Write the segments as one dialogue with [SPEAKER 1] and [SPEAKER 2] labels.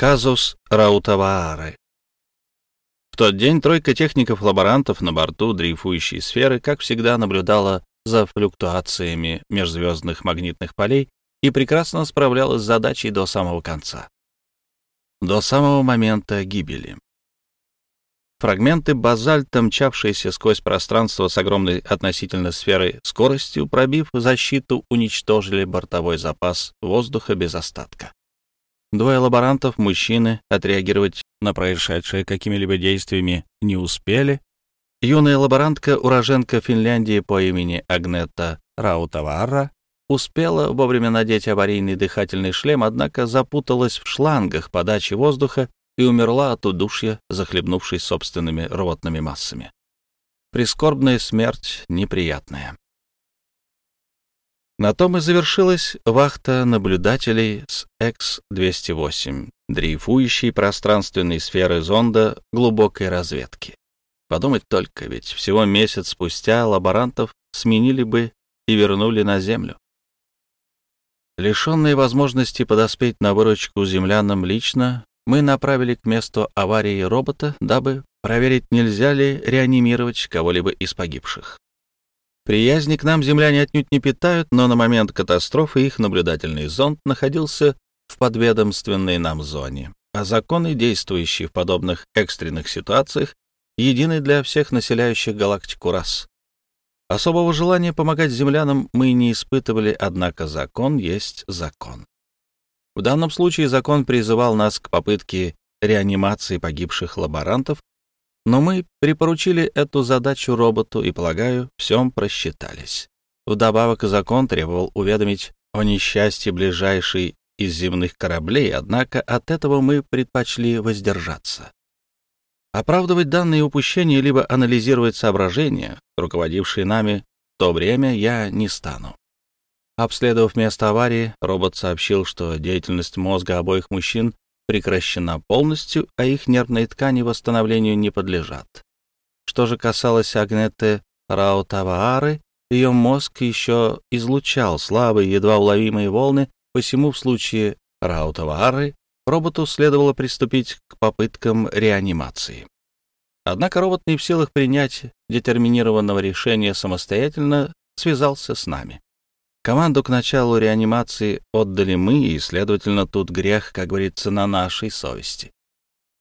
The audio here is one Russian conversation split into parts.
[SPEAKER 1] Казус Раутаваары. В тот день тройка техников-лаборантов на борту дрейфующей сферы, как всегда, наблюдала за флюктуациями межзвездных магнитных полей и прекрасно справлялась с задачей до самого конца. До самого момента гибели. Фрагменты базальта, мчавшиеся сквозь пространство с огромной относительно сферой скоростью, пробив защиту, уничтожили бортовой запас воздуха без остатка. Двое лаборантов, мужчины, отреагировать на происшедшее какими-либо действиями не успели. Юная лаборантка, уроженка Финляндии по имени Агнета Раутавара, успела вовремя надеть аварийный дыхательный шлем, однако запуталась в шлангах подачи воздуха и умерла от удушья, захлебнувшись собственными рвотными массами. Прискорбная смерть неприятная. На том и завершилась вахта наблюдателей с X-208, дрейфующей пространственной сферы зонда глубокой разведки. Подумать только, ведь всего месяц спустя лаборантов сменили бы и вернули на Землю. Лишенные возможности подоспеть на выручку землянам лично, мы направили к месту аварии робота, дабы проверить, нельзя ли реанимировать кого-либо из погибших. Приязни к нам земляне отнюдь не питают, но на момент катастрофы их наблюдательный зонд находился в подведомственной нам зоне, а законы, действующие в подобных экстренных ситуациях, едины для всех населяющих галактику рас. Особого желания помогать землянам мы не испытывали, однако закон есть закон. В данном случае закон призывал нас к попытке реанимации погибших лаборантов, но мы припоручили эту задачу роботу и, полагаю, всем просчитались. Вдобавок закон требовал уведомить о несчастье ближайшей из земных кораблей, однако от этого мы предпочли воздержаться. Оправдывать данные упущения либо анализировать соображения, руководившие нами в то время, я не стану. Обследовав место аварии, робот сообщил, что деятельность мозга обоих мужчин прекращена полностью, а их нервные ткани восстановлению не подлежат. Что же касалось Агнеты Раутаваары, ее мозг еще излучал слабые, едва уловимые волны, посему в случае Раутаваары роботу следовало приступить к попыткам реанимации. Однако робот не в силах принять детерминированного решения самостоятельно связался с нами. Команду к началу реанимации отдали мы, и, следовательно, тут грех, как говорится, на нашей совести.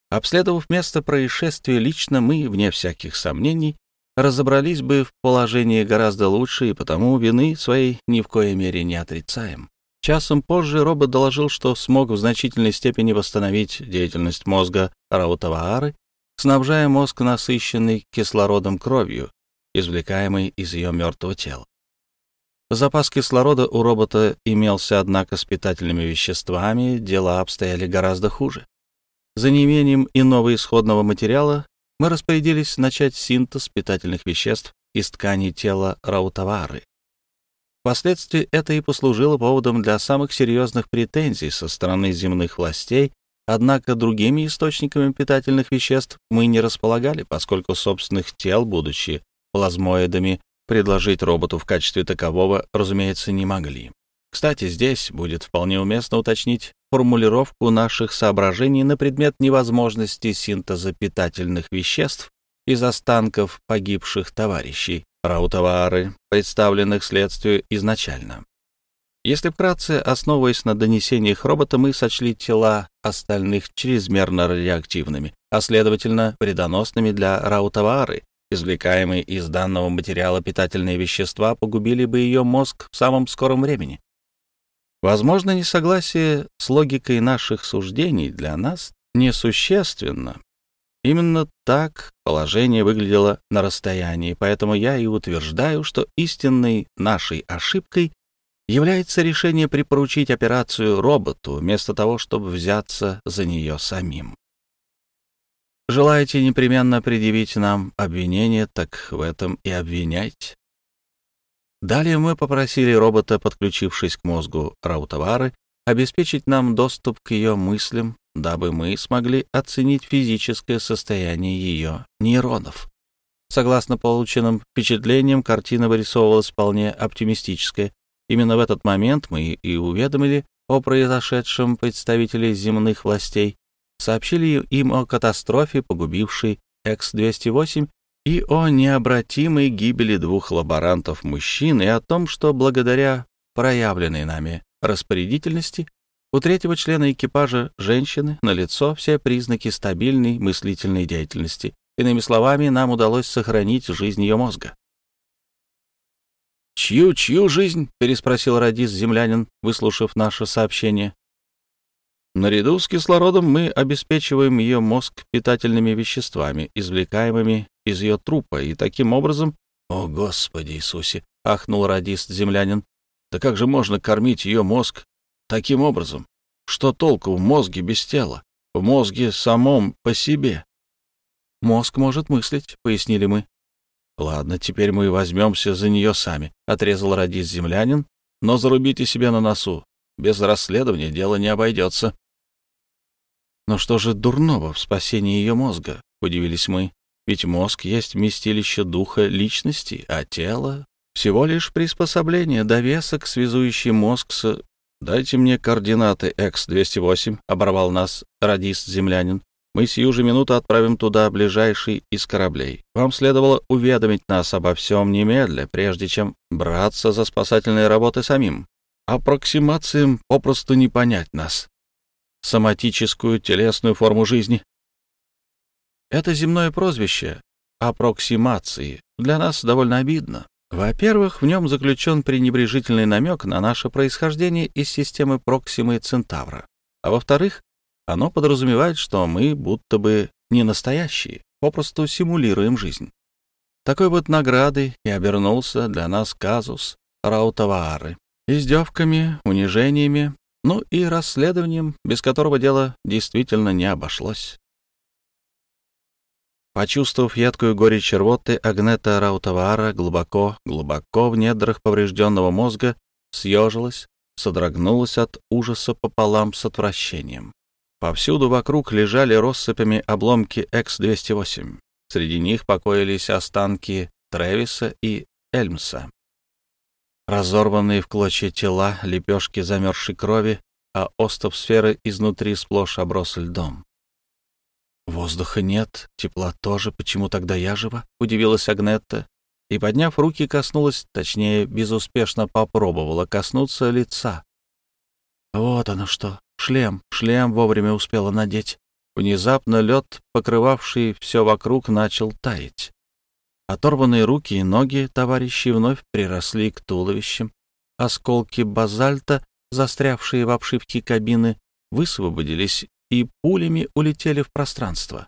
[SPEAKER 1] Обследовав место происшествия лично, мы, вне всяких сомнений, разобрались бы в положении гораздо лучше, и потому вины своей ни в коей мере не отрицаем. Часом позже робот доложил, что смог в значительной степени восстановить деятельность мозга Раутаваары, снабжая мозг насыщенной кислородом кровью, извлекаемой из ее мертвого тела. Запас кислорода у робота имелся, однако с питательными веществами дела обстояли гораздо хуже. За неимением иного исходного материала мы распорядились начать синтез питательных веществ из тканей тела Раутавары. Впоследствии это и послужило поводом для самых серьезных претензий со стороны земных властей, однако другими источниками питательных веществ мы не располагали, поскольку собственных тел, будучи плазмоидами, предложить роботу в качестве такового, разумеется, не могли. Кстати, здесь будет вполне уместно уточнить формулировку наших соображений на предмет невозможности синтеза питательных веществ из останков погибших товарищей Раутавары, представленных следствию изначально. Если вкратце, основываясь на донесениях робота, мы сочли тела остальных чрезмерно радиоактивными, а следовательно, вредоносными для Раутавары, Извлекаемые из данного материала питательные вещества погубили бы ее мозг в самом скором времени. Возможно, несогласие с логикой наших суждений для нас несущественно. Именно так положение выглядело на расстоянии, поэтому я и утверждаю, что истинной нашей ошибкой является решение припоручить операцию роботу вместо того, чтобы взяться за нее самим. Желаете непременно предъявить нам обвинение, так в этом и обвиняйте. Далее мы попросили робота, подключившись к мозгу Раутавары, обеспечить нам доступ к ее мыслям, дабы мы смогли оценить физическое состояние ее нейронов. Согласно полученным впечатлениям, картина вырисовывалась вполне оптимистическая. Именно в этот момент мы и уведомили о произошедшем представителей земных властей, сообщили им о катастрофе, погубившей X-208, и о необратимой гибели двух лаборантов-мужчин, и о том, что благодаря проявленной нами распорядительности у третьего члена экипажа женщины налицо все признаки стабильной мыслительной деятельности. Иными словами, нам удалось сохранить жизнь ее мозга. «Чью, чью жизнь?» — переспросил радист-землянин, выслушав наше сообщение. Наряду с кислородом мы обеспечиваем ее мозг питательными веществами, извлекаемыми из ее трупа, и таким образом... «О, Господи Иисусе!» — ахнул радист-землянин. «Да как же можно кормить ее мозг таким образом? Что толку в мозге без тела? В мозге самом по себе?» «Мозг может мыслить», — пояснили мы. «Ладно, теперь мы возьмемся за нее сами», — отрезал радист-землянин. «Но зарубите себе на носу. Без расследования дело не обойдется». «Но что же дурного в спасении ее мозга?» — удивились мы. «Ведь мозг есть вместилище духа личности, а тело — всего лишь приспособление, довесок, связующий мозг с...» «Дайте мне координаты X-208», — оборвал нас радист-землянин. Мы сию же минуту отправим туда ближайший из кораблей. Вам следовало уведомить нас обо всем немедля, прежде чем браться за спасательные работы самим. Аппроксимациям попросту не понять нас. Соматическую телесную форму жизни. Это земное прозвище аппроксимации для нас довольно обидно. Во-первых, в нем заключен пренебрежительный намек на наше происхождение из системы Проксимы Центавра. А во-вторых, оно подразумевает, что мы будто бы не настоящие, попросту симулируем жизнь. Такой вот наградой и обернулся для нас казус Раутаваары. Издевками, унижениями, ну и расследованием, без которого дело действительно не обошлось. Почувствовав едкую горечь рвоты, Агнета Раутавара глубоко, глубоко в недрах поврежденного мозга съежилась, содрогнулась от ужаса пополам с отвращением. Повсюду вокруг лежали россыпями обломки X-208. Среди них покоились останки Тревиса и Эльмса. Разорванные в клочья тела, лепешки замерзшей крови, а остов сферы изнутри сплошь оброс льдом. «Воздуха нет, тепла тоже, почему тогда я жива?» — удивилась Агнетта. И, подняв руки, коснулась, точнее, безуспешно попробовала коснуться лица. «Вот оно что! Шлем, шлем вовремя успела надеть. Внезапно лед, покрывавший все вокруг, начал таять. Оторванные руки и ноги товарищей вновь приросли к туловищам. Осколки базальта, застрявшие в обшивке кабины, высвободились и пулями улетели в пространство.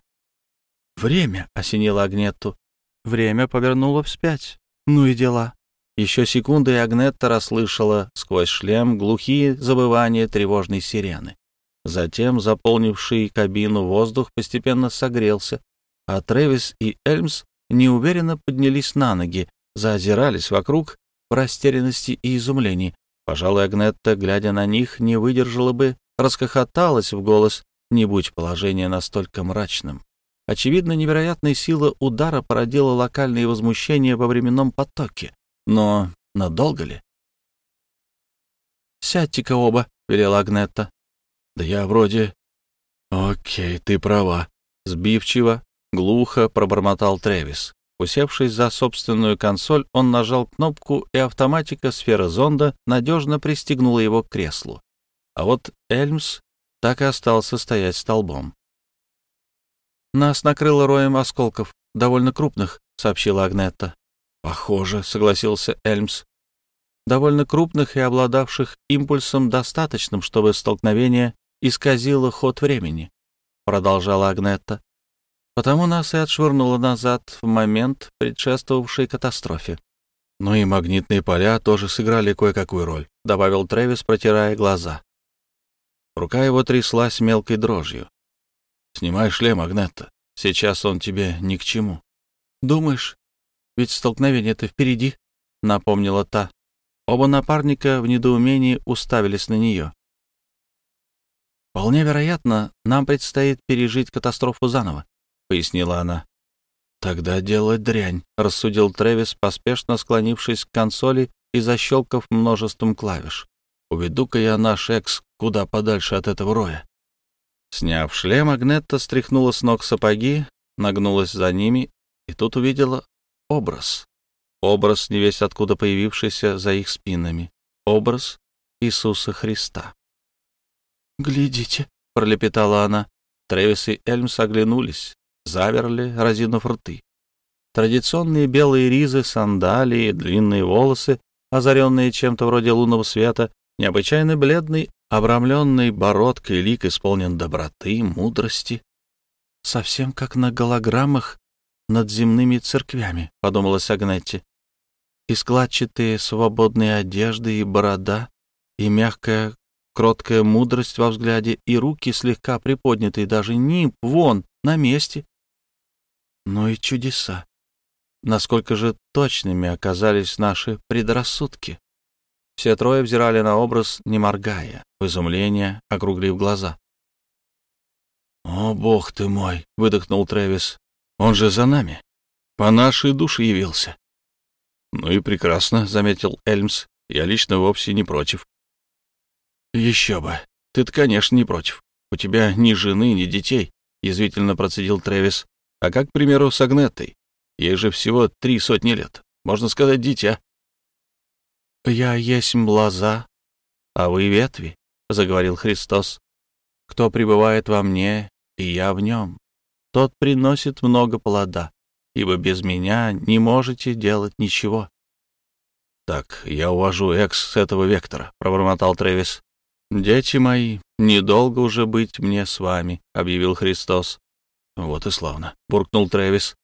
[SPEAKER 1] «Время!» — осенило Агнетту. Время повернуло вспять. Ну и дела. Еще секунды, и Агнетта расслышала сквозь шлем глухие забывания тревожной сирены. Затем заполнивший кабину воздух постепенно согрелся, а Трэвис и Эльмс неуверенно поднялись на ноги, заозирались вокруг в растерянности и изумлении. Пожалуй, Агнетта, глядя на них, не выдержала бы, расхохоталась в голос, не будь положение настолько мрачным. Очевидно, невероятная сила удара породила локальные возмущения во временном потоке. Но надолго ли? «Сядьте-ка оба», — велела Агнетта. «Да я вроде...» «Окей, ты права». Сбивчиво, глухо пробормотал Трэвис. Усевшись за собственную консоль, он нажал кнопку, и автоматика сфера зонда надежно пристегнула его к креслу. А вот Эльмс так и остался стоять столбом. «Нас накрыло роем осколков, довольно крупных», — сообщила Агнетта. «Похоже», — согласился Эльмс. «Довольно крупных и обладавших импульсом достаточным, чтобы столкновение исказило ход времени», — продолжала Агнетта. «Потому нас и отшвырнуло назад в момент, предшествовавшей катастрофе». «Ну и магнитные поля тоже сыграли кое-какую роль», — добавил Трэвис, протирая глаза. Рука его тряслась мелкой дрожью. «Снимай шлем, Агнетта. Сейчас он тебе ни к чему». «Думаешь?» Ведь столкновение-то впереди, — напомнила та. Оба напарника в недоумении уставились на нее. «Вполне вероятно, нам предстоит пережить катастрофу заново», — пояснила она. «Тогда делать дрянь», — рассудил Трэвис, поспешно склонившись к консоли и защелкав множеством клавиш. «Уведу-ка я наш экс куда подальше от этого роя». Сняв шлем, Агнетта стряхнула с ног сапоги, нагнулась за ними и тут увидела образ. Образ, не весь откуда появившийся за их спинами. Образ Иисуса Христа. «Глядите», — пролепетала она. Тревис и Эльмс оглянулись, заверли, разинув рты. Традиционные белые ризы, сандалии, длинные волосы, озаренные чем-то вроде лунного света, необычайно бледный, обрамленный бородкой лик исполнен доброты, мудрости. Совсем как на голограммах над земными церквями, — подумала Агнетти. И складчатые свободные одежды, и борода, и мягкая, кроткая мудрость во взгляде, и руки слегка приподнятые, даже нимб, вон, на месте. Ну и чудеса насколько же точными оказались наши предрассудки. Все трое взирали на образ, не моргая, в изумление, округлив глаза. «О, бог ты мой!» — выдохнул Трэвис. «Он же за нами. По нашей душе явился». «Ну и прекрасно», — заметил Эльмс. «Я лично вовсе не против». «Еще бы. Ты-то, конечно, не против. У тебя ни жены, ни детей», — язвительно процедил Трэвис. «А как, к примеру, с Агнеттой? Ей же всего три сотни лет. Можно сказать, дитя. «Я есть лоза, а вы ветви», — заговорил Христос. «Кто пребывает во мне, и я в нем, тот приносит много плода, ибо без меня не можете делать ничего». «Так, я увожу экс с этого вектора», — пробормотал Трэвис. «Дети мои, недолго уже быть мне с вами», — объявил Христос. «Вот и славно», — буркнул Трэвис.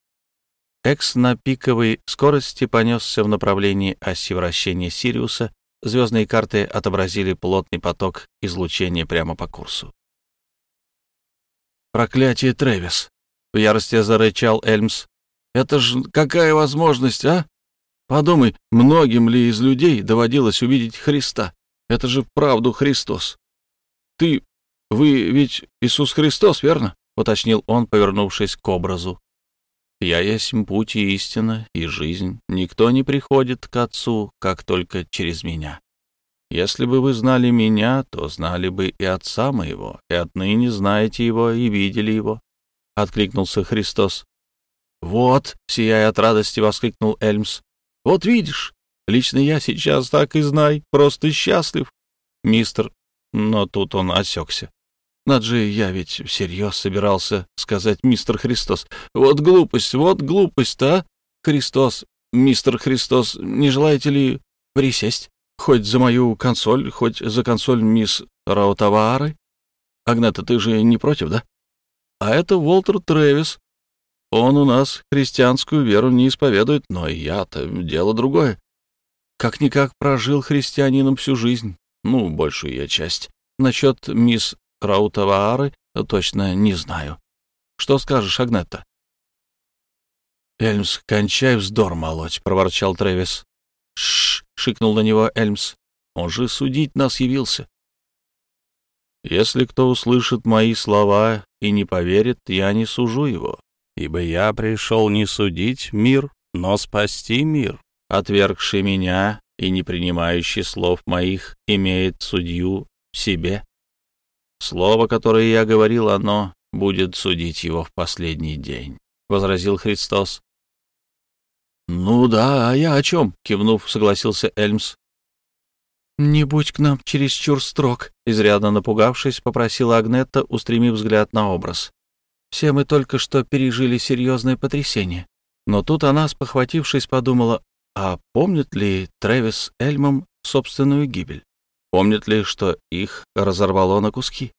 [SPEAKER 1] Экс на пиковой скорости понесся в направлении оси вращения Сириуса. Звездные карты отобразили плотный поток излучения прямо по курсу. «Проклятие, Трэвис!» — в ярости зарычал Эльмс. «Это ж какая возможность, а? Подумай, многим ли из людей доводилось увидеть Христа? Это же вправду Христос. Ты... Вы ведь Иисус Христос, верно?» — уточнил он, повернувшись к образу. Я есть путь и истина, и жизнь. Никто не приходит к Отцу, как только через меня. Если бы вы знали меня, то знали бы и Отца моего, и отныне знаете его и видели его. — откликнулся Христос. — Вот, сияя от радости, воскликнул Эльмс. — Вот видишь, лично я сейчас так и знай, просто счастлив. Мистер... Но тут он осекся. Над же я ведь всерьез собирался сказать мистер Христос. Вот глупость, вот глупость-то, а? Христос, мистер Христос, не желаете ли присесть? Хоть за мою консоль, хоть за консоль мисс Раутавары? Агната, ты же не против, да? А это Уолтер Трэвис. Он у нас христианскую веру не исповедует, но я-то дело другое. Как-никак прожил христианином всю жизнь, ну, большую ее часть. Насчет мисс Раутаваары точно не знаю. Что скажешь, Агнетта? «Эльмс, кончай вздор молоть», — проворчал Трэвис. «Шш!» — шикнул на него Эльмс. «Он же судить нас явился». «Если кто услышит мои слова и не поверит, я не сужу его, ибо я пришел не судить мир, но спасти мир. Отвергший меня и не принимающий слов моих имеет судью в себе. Слово, которое я говорил, оно будет судить его в последний день, — возразил Христос. — Ну да, а я о чем? — кивнув, согласился Эльмс. — Не будь к нам чересчур строг, — изрядно напугавшись, попросила Агнетта, устремив взгляд на образ. — Все мы только что пережили серьезное потрясение. Но тут она, спохватившись, подумала, а помнит ли Трэвис Эльмом собственную гибель? Помнит ли, что их разорвало на куски?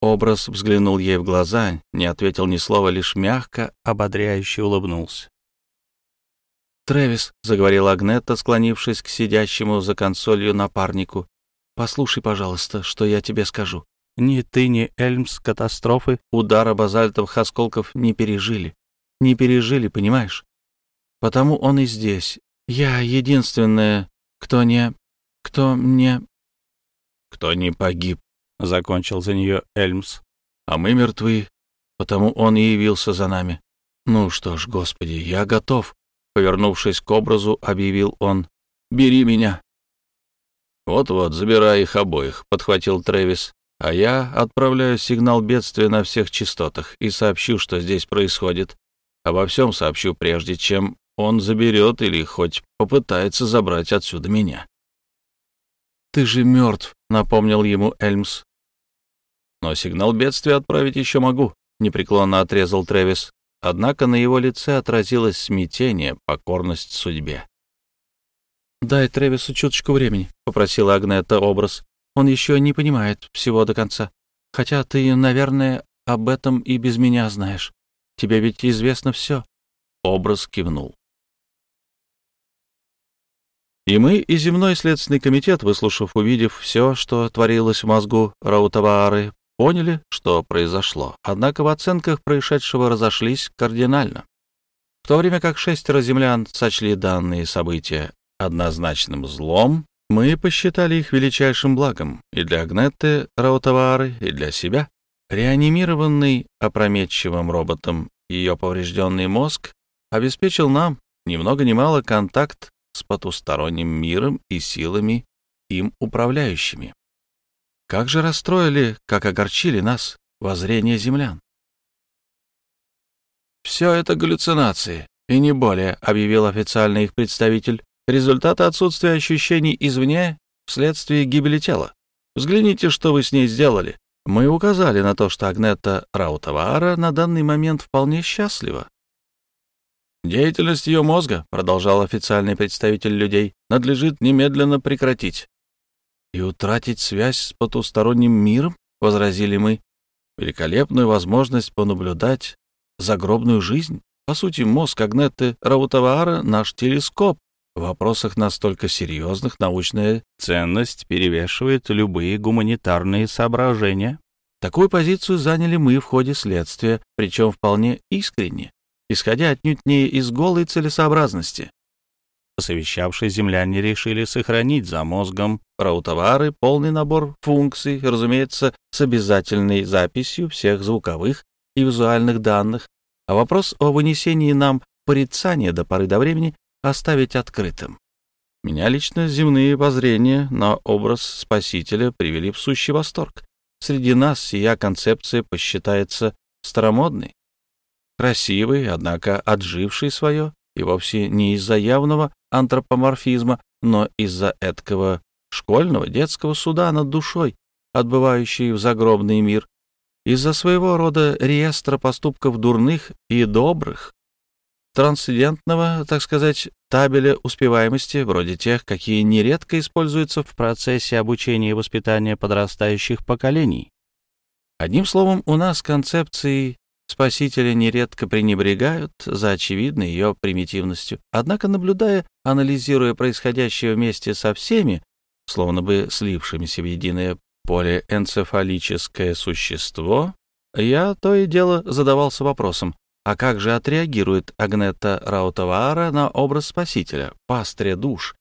[SPEAKER 1] Образ взглянул ей в глаза, не ответил ни слова, лишь мягко, ободряюще улыбнулся. «Трэвис», — заговорила Агнетта, склонившись к сидящему за консолью напарнику, — «послушай, пожалуйста, что я тебе скажу. Ни ты, ни Эльмс катастрофы, удара базальтовых осколков не пережили. Не пережили, понимаешь? Потому он и здесь. Я единственная, кто не... кто не кто не погиб, — закончил за нее Эльмс. А мы мертвы, потому он и явился за нами. Ну что ж, Господи, я готов, — повернувшись к образу, объявил он. Бери меня. Вот-вот, забирай их обоих, — подхватил Трэвис. а я отправляю сигнал бедствия на всех частотах и сообщу, что здесь происходит. Обо всем сообщу, прежде чем он заберет или хоть попытается забрать отсюда меня.
[SPEAKER 2] «Ты же мертв», — напомнил ему Эльмс.
[SPEAKER 1] «Но сигнал бедствия отправить еще могу», — непреклонно отрезал Трэвис. Однако на его лице отразилось смятение, покорность судьбе.
[SPEAKER 2] «Дай Тревису чуточку времени», — попросила Агнета образ. «Он еще не понимает всего до конца. Хотя ты, наверное, об этом и без меня знаешь. Тебе ведь известно все».
[SPEAKER 1] Образ кивнул. И мы, и земной следственный комитет, выслушав, увидев все, что творилось в мозгу Раутаваары, поняли, что произошло. Однако в оценках происшедшего разошлись кардинально. В то время как шестеро землян сочли данные события однозначным злом, мы посчитали их величайшим благом и для Агнетты Раутавары, и для себя. Реанимированный опрометчивым роботом ее поврежденный мозг обеспечил нам ни много ни мало контакт с потусторонним миром и силами, им управляющими. Как же расстроили, как огорчили нас воззрение землян. «Все это галлюцинации, и не более», — объявил официальный их представитель. Результаты отсутствия ощущений извне вследствие гибели тела. Взгляните, что вы с ней сделали. Мы указали на то, что Агнета Раутаваара на данный момент вполне счастлива. Деятельность ее мозга, продолжал официальный представитель людей, надлежит немедленно прекратить. И утратить связь с потусторонним миром, возразили мы, великолепную возможность понаблюдать загробную жизнь. По сути, мозг Агнеты Раутаваара — наш телескоп, в вопросах настолько серьезных научная ценность перевешивает любые гуманитарные соображения. Такую позицию заняли мы в ходе следствия, причем вполне искренне, исходя отнюдь не из голой целесообразности. Посовещавшие земляне решили сохранить за мозгом раутовары полный набор функций, разумеется, с обязательной записью всех звуковых и визуальных данных, а вопрос о вынесении нам порицания до поры до времени оставить открытым. Меня лично земные воззрения на образ Спасителя привели в сущий восторг. Среди нас сия концепция посчитается старомодной, красивой, однако отжившей свое, и вовсе не из-за явного антропоморфизма, но из-за эткого школьного детского суда над душой, отбывающей в загробный мир, из-за своего рода реестра поступков дурных и добрых, трансцендентного, так сказать, табеля успеваемости, вроде тех, какие нередко используются в процессе обучения и воспитания подрастающих поколений. Одним словом, у нас концепции спасителя нередко пренебрегают за очевидной ее примитивностью. Однако, наблюдая, анализируя происходящее вместе со всеми, словно бы слившимися в единое полиэнцефалическое существо, я то и дело задавался вопросом, а как же отреагирует Агнета Раутаваара на образ Спасителя, пастыря душ,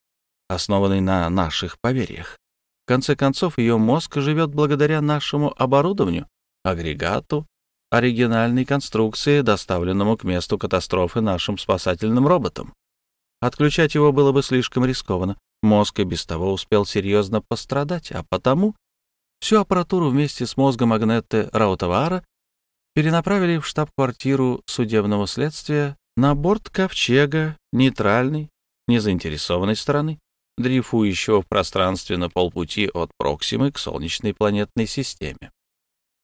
[SPEAKER 1] основанный на наших поверьях? В конце концов, ее мозг живет благодаря нашему оборудованию, агрегату, оригинальной конструкции, доставленному к месту катастрофы нашим спасательным роботам. Отключать его было бы слишком рискованно. Мозг и без того успел серьезно пострадать, а потому всю аппаратуру вместе с мозгом Агнетты Раутавара перенаправили в штаб-квартиру судебного следствия на борт ковчега нейтральной, незаинтересованной стороны, дрейфующего в пространстве на полпути от Проксимы к Солнечной планетной системе.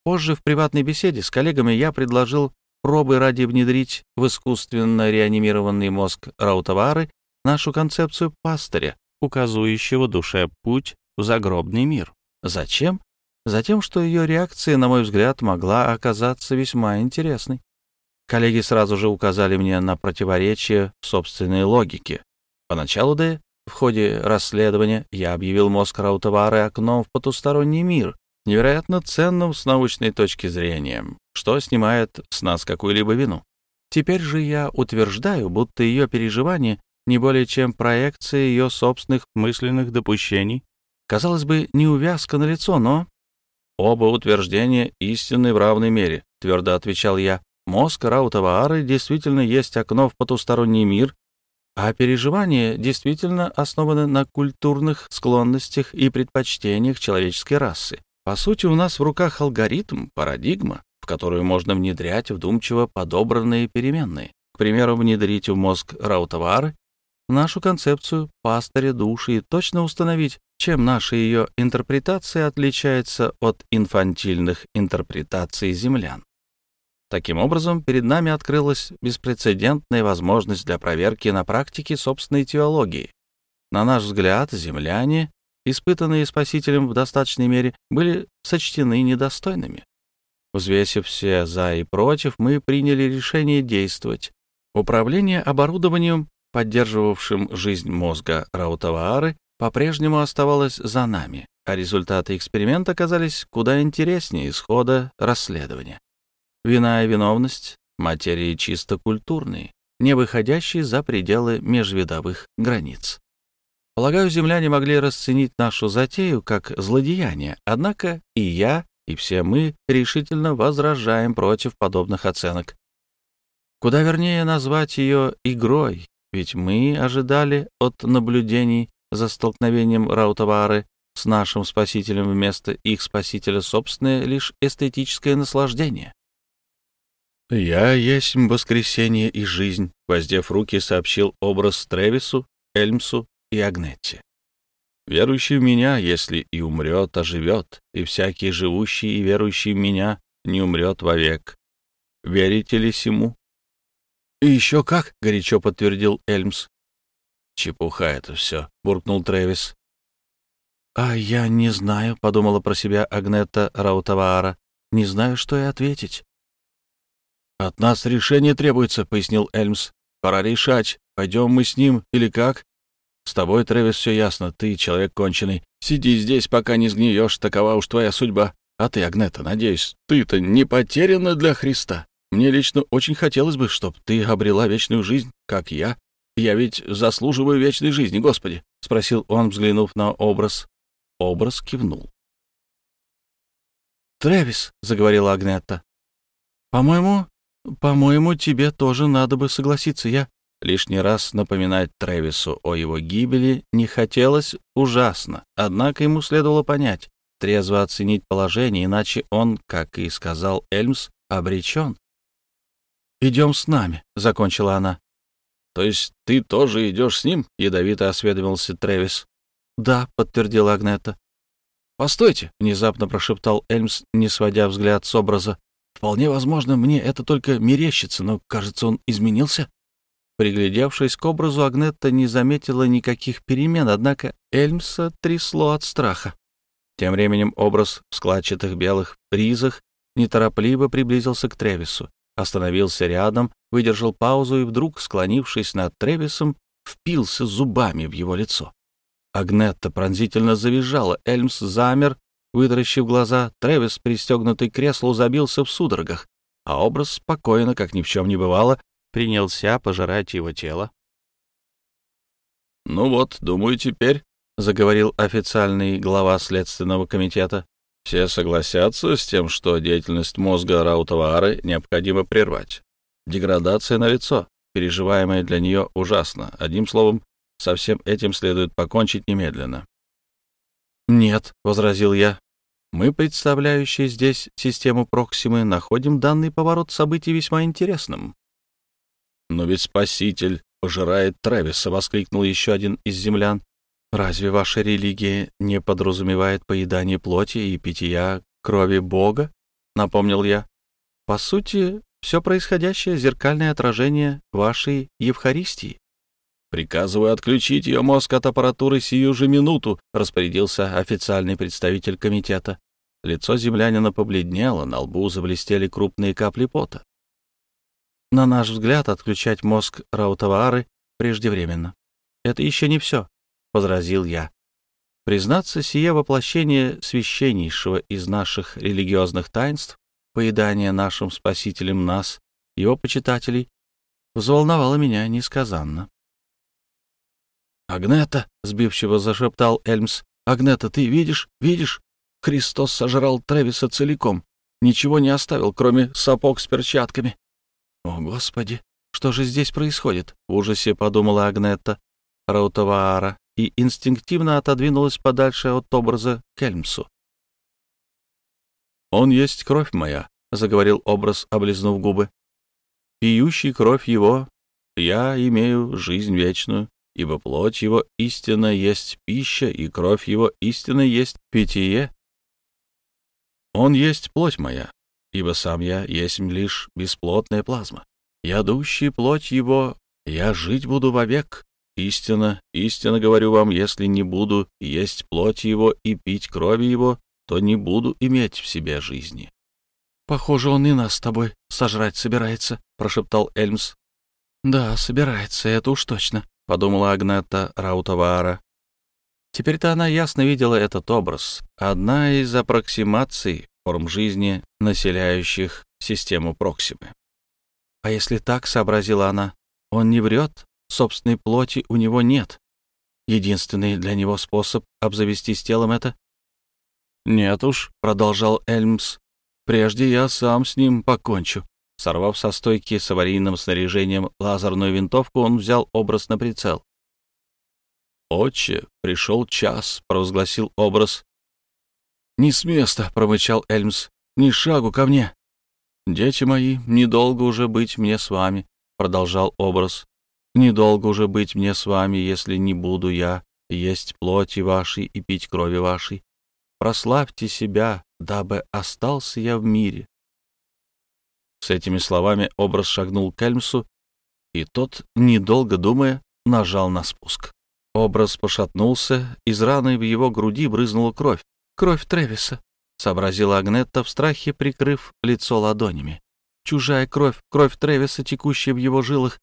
[SPEAKER 1] Позже в приватной беседе с коллегами я предложил пробы ради внедрить в искусственно реанимированный мозг Раутавары нашу концепцию пастыря, указывающего душе путь в загробный мир. Зачем? Затем, что ее реакция, на мой взгляд, могла оказаться весьма интересной. Коллеги сразу же указали мне на противоречие в собственной логике. Поначалу, да, в ходе расследования я объявил мозг Раутавары окном в потусторонний мир, невероятно ценным с научной точки зрения, что снимает с нас какую-либо вину. Теперь же я утверждаю, будто ее переживания не более чем проекция ее собственных мысленных допущений. Казалось бы, не увязка на лицо, но Оба утверждения истинны в равной мере, твердо отвечал я. Мозг Раутаваары действительно есть окно в потусторонний мир, а переживания действительно основаны на культурных склонностях и предпочтениях человеческой расы. По сути, у нас в руках алгоритм, парадигма, в которую можно внедрять вдумчиво подобранные переменные. К примеру, внедрить в мозг Раутавары нашу концепцию пастыря души и точно установить, чем наша ее интерпретация отличается от инфантильных интерпретаций землян. Таким образом, перед нами открылась беспрецедентная возможность для проверки на практике собственной теологии. На наш взгляд, земляне, испытанные Спасителем в достаточной мере, были сочтены недостойными. Взвесив все «за» и «против», мы приняли решение действовать. Управление оборудованием, поддерживавшим жизнь мозга Раутаваары, по-прежнему оставалось за нами, а результаты эксперимента оказались куда интереснее исхода расследования. Вина и виновность — материи чисто культурные, не выходящие за пределы межвидовых границ. Полагаю, земляне могли расценить нашу затею как злодеяние, однако и я, и все мы решительно возражаем против подобных оценок. Куда вернее назвать ее игрой, ведь мы ожидали от наблюдений за столкновением Раутавары с нашим спасителем вместо их спасителя собственное лишь эстетическое наслаждение. «Я есть воскресенье и жизнь», — воздев руки, сообщил образ Тревису, Эльмсу и Агнетте. Верующий в меня, если и умрет, оживет, и всякий живущий и верующий в меня не умрет вовек. Верите ли сему? — И еще как, — горячо подтвердил Эльмс. — Чепуха это все, — буркнул Трэвис. — А я не знаю, — подумала про себя Агнета Раутаваара. — Не знаю, что и ответить. — От нас решение требуется, — пояснил Эльмс. — Пора решать, пойдем мы с ним или как. С тобой, Трэвис, все ясно. Ты человек конченый. Сиди здесь, пока не сгниешь. Такова уж твоя судьба. А ты, Агнета, надеюсь, ты-то не потеряна для Христа. Мне лично очень хотелось бы, чтобы ты обрела вечную жизнь, как я. Я ведь заслуживаю вечной жизни, Господи, — спросил он, взглянув на образ. Образ кивнул. «Трэвис», — заговорила Агнетта, — «по-моему, по-моему, тебе тоже надо бы согласиться. Я Лишний раз напоминать Трэвису о его гибели не хотелось ужасно, однако ему следовало понять, трезво оценить положение, иначе он, как и сказал Эльмс, обречен. «Идем с нами», — закончила она. «То есть ты тоже идешь с ним?» — ядовито осведомился Трэвис. «Да», — подтвердила Агнета. «Постойте», — внезапно прошептал Эльмс, не сводя взгляд с образа. «Вполне возможно, мне это только мерещится, но, кажется, он изменился». Приглядевшись к образу, Агнетта не заметила никаких перемен, однако Эльмса трясло от страха. Тем временем образ в складчатых белых ризах неторопливо приблизился к Тревису, остановился рядом, выдержал паузу и вдруг, склонившись над Тревисом, впился зубами в его лицо. Агнетта пронзительно завизжала, Эльмс замер, вытаращив глаза, Тревис, пристегнутый к креслу, забился в судорогах, а образ спокойно, как ни в чем не бывало, принялся пожирать его тело. «Ну вот, думаю, теперь», — заговорил официальный глава Следственного комитета, «все согласятся с тем, что деятельность мозга Раутаваары необходимо прервать. Деградация налицо, переживаемая для нее ужасно. Одним словом, со всем этим следует покончить немедленно». «Нет», — возразил я, — «мы, представляющие здесь систему Проксимы, находим данный поворот событий весьма интересным. «Но ведь Спаситель пожирает Трэвиса!» — воскликнул еще один из землян. «Разве ваша религия не подразумевает поедание плоти и питья крови Бога?» — напомнил я. «По сути, все происходящее — зеркальное отражение вашей Евхаристии». «Приказываю отключить ее мозг от аппаратуры сию же минуту», — распорядился официальный представитель комитета. Лицо землянина побледнело, на лбу заблестели крупные капли пота. На наш взгляд, отключать мозг Раутаваары преждевременно. Это еще не все, — возразил я. Признаться, сие воплощение священнейшего из наших религиозных таинств, поедание нашим спасителем нас, его почитателей, взволновало меня несказанно. «Агнета!» — сбивчиво зашептал Эльмс. «Агнета, ты видишь? Видишь? Христос сожрал Тревиса целиком. Ничего не оставил, кроме сапог с перчатками. «О, Господи, что же здесь происходит?» — в ужасе подумала Агнетта Раутаваара и инстинктивно отодвинулась подальше от образа Кельмсу. «Он есть кровь моя», — заговорил образ, облизнув губы. «Пьющий кровь его, я имею жизнь вечную, ибо плоть его истинно есть пища, и кровь его истинно есть питье. Он есть плоть моя, ибо сам я есть лишь бесплотная плазма. Ядущий плоть его, я жить буду вовек. Истинно, истинно говорю вам, если не буду есть плоть его и пить крови его, то не буду иметь в себе жизни.
[SPEAKER 2] — Похоже, он и нас с тобой сожрать собирается, — прошептал Эльмс. — Да, собирается, это уж точно, — подумала Агнета Раутаваара. Теперь-то она ясно видела этот образ. Одна из аппроксимаций форм жизни, населяющих систему Проксимы. А если так, — сообразила она, — он не врет, собственной плоти у него нет. Единственный для него способ обзавестись телом — это... «Нет уж», — продолжал Эльмс, — «прежде я сам с ним покончу». Сорвав со стойки с аварийным снаряжением лазерную винтовку, он взял образ на прицел. «Отче, пришел час», — провозгласил образ. «Не с места», — промычал Эльмс, — «ни шагу ко мне». «Дети мои, недолго уже быть мне с вами», — продолжал образ. «Недолго уже быть мне с вами, если не буду я есть плоти вашей и пить крови вашей. Прославьте себя, дабы остался я в мире». С этими словами образ шагнул к Эльмсу, и тот, недолго думая, нажал на спуск. Образ пошатнулся, из раны в его груди брызнула кровь. «Кровь Тревиса», — сообразила Агнетта в страхе, прикрыв лицо ладонями. «Чужая кровь, кровь Тревиса, текущая в его жилах.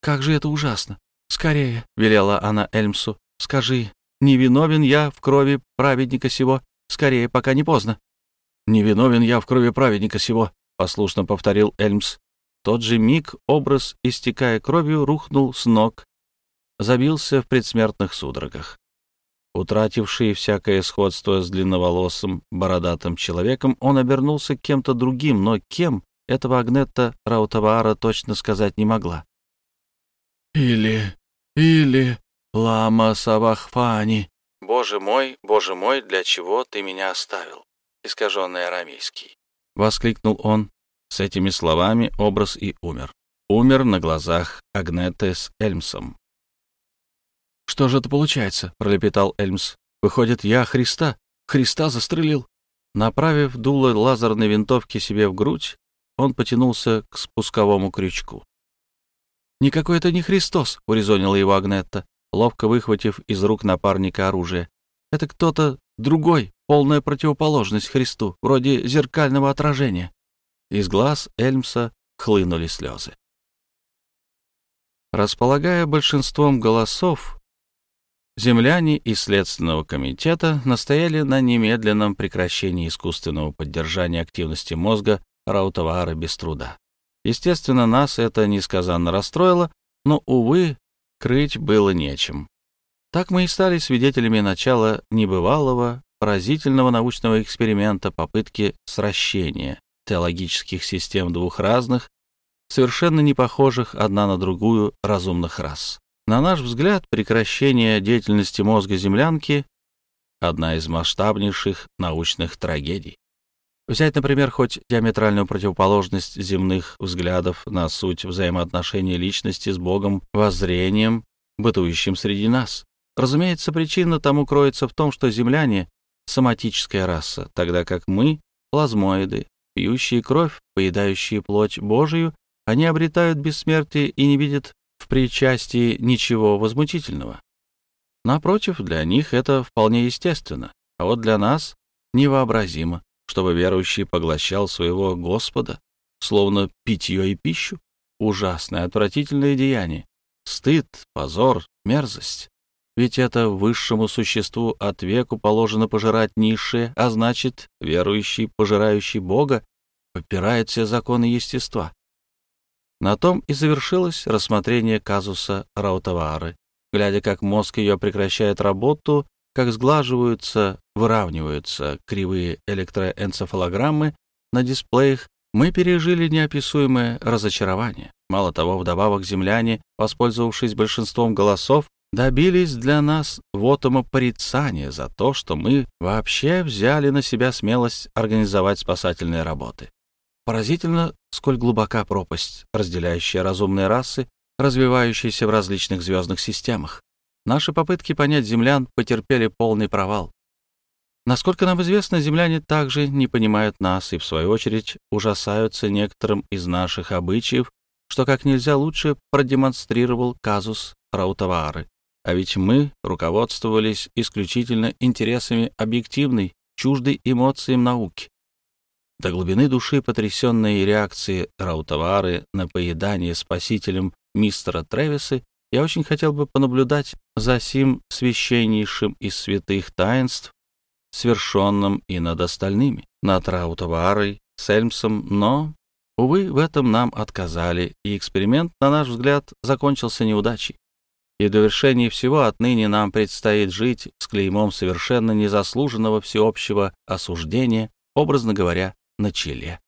[SPEAKER 2] Как же это ужасно! Скорее!» — велела она Эльмсу. «Скажи, не виновен я в крови праведника сего? Скорее, пока не поздно!» «Не виновен я в крови праведника сего», — послушно повторил Эльмс. тот же миг образ, истекая кровью, рухнул с ног, забился в предсмертных судорогах. Утративший всякое сходство с длинноволосым, бородатым человеком, он обернулся кем-то другим, но кем, этого Агнетта Раутаваара точно сказать не могла. «Или... или... Лама Савахфани...» «Боже мой, боже мой, для чего ты меня оставил?» Искаженный арамейский. — воскликнул он. С этими словами образ и умер. Умер на глазах Агнеты с Эльмсом. «Что же это получается?» — пролепетал Эльмс. «Выходит, я Христа. Христа застрелил». Направив дуло лазерной винтовки себе в грудь, он потянулся к спусковому крючку. «Никакой это не Христос», — урезонила его Агнетта, ловко выхватив из рук напарника оружие. «Это кто-то другой, полная противоположность Христу, вроде зеркального отражения. Из глаз Эльмса хлынули слезы. Располагая большинством голосов, земляне из Следственного комитета настояли на немедленном прекращении искусственного поддержания активности мозга Раутаваара без труда. Естественно, нас это несказанно расстроило, но, увы, крыть было нечем. Так мы и стали свидетелями начала небывалого поразительного научного эксперимента попытки сращения теологических систем двух разных, совершенно не похожих одна на другую разумных рас. На наш взгляд, прекращение деятельности мозга землянки — одна из масштабнейших научных трагедий. Взять, например, хоть диаметральную противоположность земных взглядов на суть взаимоотношений личности с Богом, воззрением, бытующим среди нас. Разумеется, причина тому кроется в том, что земляне соматическая раса, тогда как мы — плазмоиды, пьющие кровь, поедающие плоть Божию, они обретают бессмертие и не видят причастии ничего возмутительного. Напротив, для них это вполне естественно, а вот для нас невообразимо, чтобы верующий поглощал своего Господа, словно питье и пищу. Ужасное, отвратительное деяние. Стыд, позор, мерзость. Ведь это высшему существу от веку положено пожирать низшее, а значит, верующий, пожирающий Бога, попирает все законы естества. На том и завершилось рассмотрение казуса Раутавары. Глядя, как мозг ее прекращает работу, как сглаживаются, выравниваются кривые электроэнцефалограммы на дисплеях, мы пережили неописуемое разочарование. Мало того, вдобавок земляне, воспользовавшись большинством голосов,
[SPEAKER 1] добились для нас вотума порицания за то, что мы вообще взяли на себя смелость организовать спасательные работы. Поразительно, сколь глубока пропасть, разделяющая разумные расы, развивающиеся в различных звездных системах. Наши попытки понять землян потерпели полный провал. Насколько нам известно, земляне также не понимают нас и, в свою очередь, ужасаются некоторым из наших обычаев, что как нельзя лучше продемонстрировал казус Раутавары. А ведь мы руководствовались исключительно интересами объективной, чуждой эмоциям науки. До глубины души потрясенной реакции Раутавары на поедание спасителем мистера Тревиса я очень хотел бы понаблюдать за сим священнейшим из святых таинств, свершенным и над остальными, над Раутаварой, Сельмсом, но, увы, в этом нам отказали, и эксперимент, на наш взгляд, закончился неудачей. И в довершении всего отныне нам предстоит жить с клеймом совершенно незаслуженного всеобщего осуждения, образно говоря, на челе.